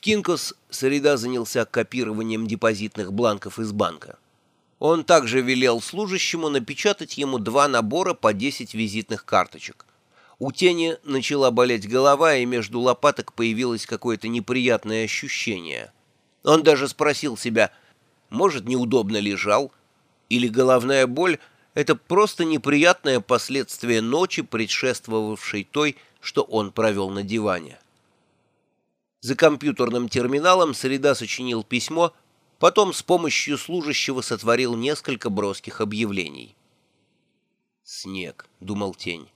В Кинкос Среда занялся копированием депозитных бланков из банка. Он также велел служащему напечатать ему два набора по 10 визитных карточек. У тени начала болеть голова, и между лопаток появилось какое-то неприятное ощущение. Он даже спросил себя, может, неудобно лежал, или головная боль — это просто неприятное последствие ночи, предшествовавшей той, что он провел на диване. За компьютерным терминалом Среда сочинил письмо, потом с помощью служащего сотворил несколько броских объявлений. «Снег», — думал Тень.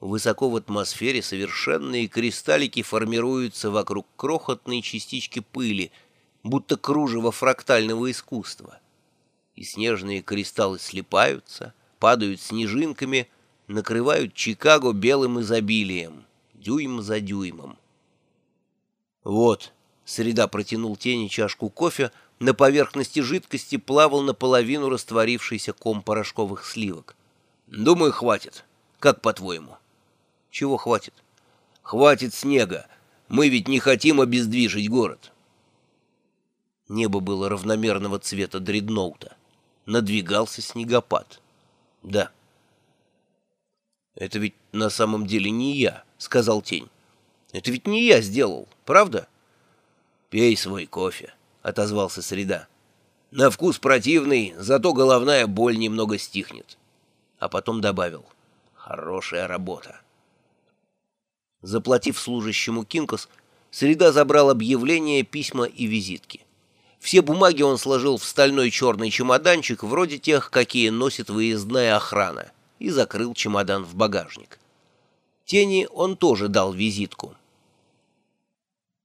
Высоко в атмосфере совершенные кристаллики формируются вокруг крохотной частички пыли, будто кружево фрактального искусства. И снежные кристаллы слипаются, падают снежинками, накрывают Чикаго белым изобилием, дюйм за дюймом. «Вот», — Среда протянул тени чашку кофе, на поверхности жидкости плавал наполовину растворившийся ком порошковых сливок. «Думаю, хватит. Как по-твоему?» «Чего хватит?» «Хватит снега. Мы ведь не хотим обездвижить город». Небо было равномерного цвета дредноута. Надвигался снегопад. «Да». «Это ведь на самом деле не я», — сказал тень. Это ведь не я сделал, правда? Пей свой кофе, отозвался Среда. На вкус противный, зато головная боль немного стихнет. А потом добавил. Хорошая работа. Заплатив служащему Кинкос, Среда забрал объявления, письма и визитки. Все бумаги он сложил в стальной черный чемоданчик, вроде тех, какие носит выездная охрана, и закрыл чемодан в багажник. Тени он тоже дал визитку.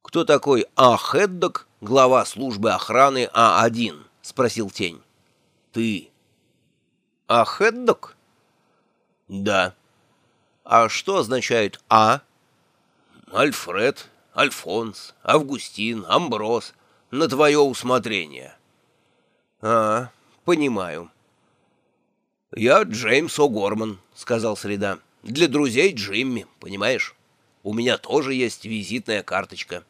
«Кто такой А. Хеддок, глава службы охраны А-1?» — спросил Тень. «Ты». «А. Хеддок?» «Да». «А что означает А?» «Альфред, Альфонс, Августин, Амброс. На твое усмотрение». «А, понимаю». «Я Джеймс О'Горман», — сказал Среда. «Для друзей Джимми, понимаешь? У меня тоже есть визитная карточка».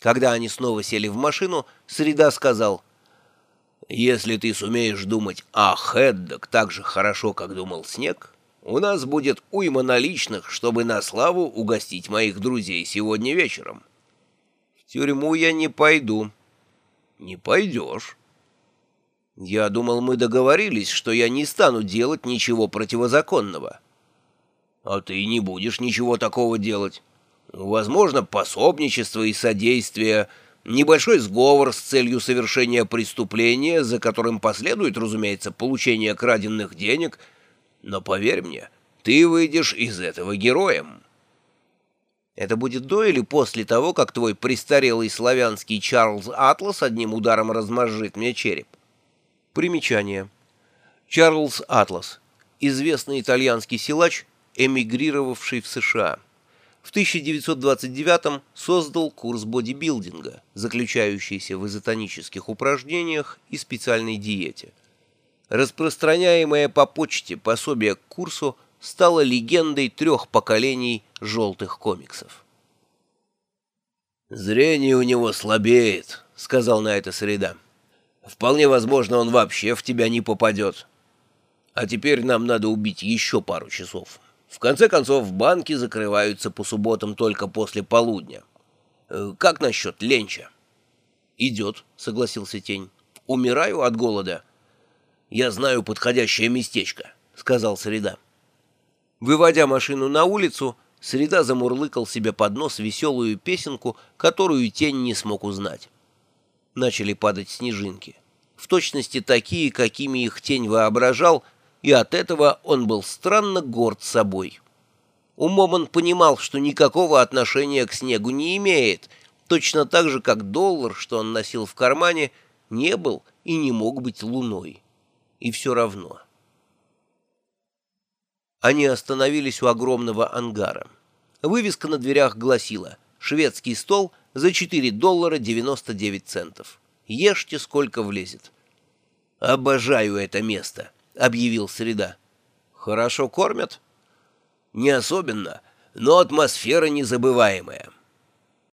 Когда они снова сели в машину, Среда сказал, «Если ты сумеешь думать о Хэддок так же хорошо, как думал Снег, у нас будет уйма наличных, чтобы на славу угостить моих друзей сегодня вечером». «В тюрьму я не пойду». «Не пойдешь». «Я думал, мы договорились, что я не стану делать ничего противозаконного». «А ты не будешь ничего такого делать». Возможно, пособничество и содействие, небольшой сговор с целью совершения преступления, за которым последует, разумеется, получение краденных денег. Но поверь мне, ты выйдешь из этого героем. Это будет до или после того, как твой престарелый славянский Чарльз Атлас одним ударом размозжит мне череп? Примечание. Чарльз Атлас. Известный итальянский силач, эмигрировавший в США. В 1929 создал курс бодибилдинга, заключающийся в изотонических упражнениях и специальной диете. Распространяемое по почте пособие к курсу стало легендой трех поколений желтых комиксов. «Зрение у него слабеет», — сказал на это Среда. «Вполне возможно, он вообще в тебя не попадет. А теперь нам надо убить еще пару часов». В конце концов, банки закрываются по субботам только после полудня. Э, как насчет ленча? Идет, согласился Тень. Умираю от голода. Я знаю подходящее местечко, сказал Среда. Выводя машину на улицу, Среда замурлыкал себе под нос веселую песенку, которую Тень не смог узнать. Начали падать снежинки. В точности такие, какими их Тень воображал — и от этого он был странно горд собой. Умом он понимал, что никакого отношения к снегу не имеет, точно так же, как доллар, что он носил в кармане, не был и не мог быть луной. И все равно. Они остановились у огромного ангара. Вывеска на дверях гласила «Шведский стол за 4 доллара 99 центов. Ешьте, сколько влезет». «Обожаю это место», — объявил Среда. «Хорошо кормят?» «Не особенно, но атмосфера незабываемая.